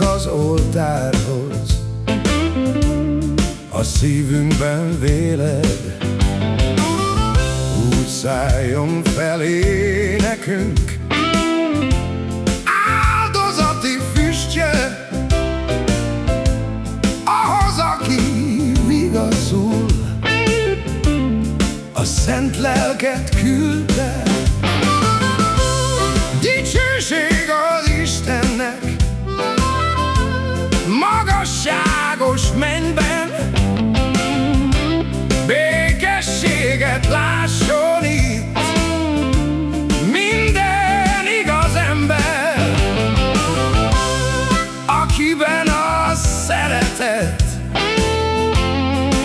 az oltárhoz. A szívünkben véled. Úgy szálljon felé nekünk. Áldozati füstje. Ahhoz, aki vigaszul A szent lelket küldte szeretet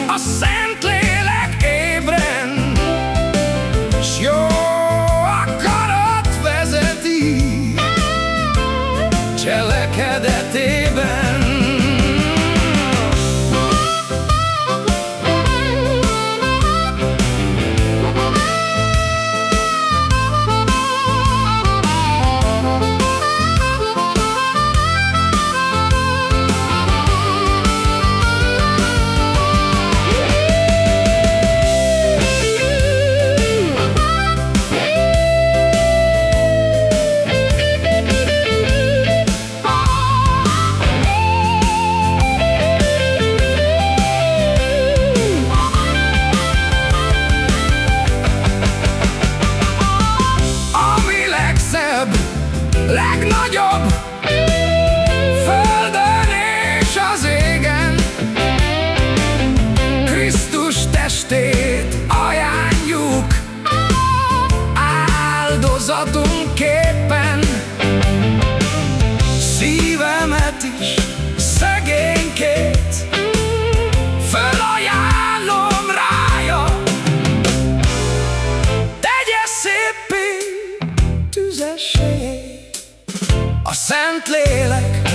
A Szentlélek ébren S jó akarat vezeti Cselekedetében legnagyobb A Szentlélek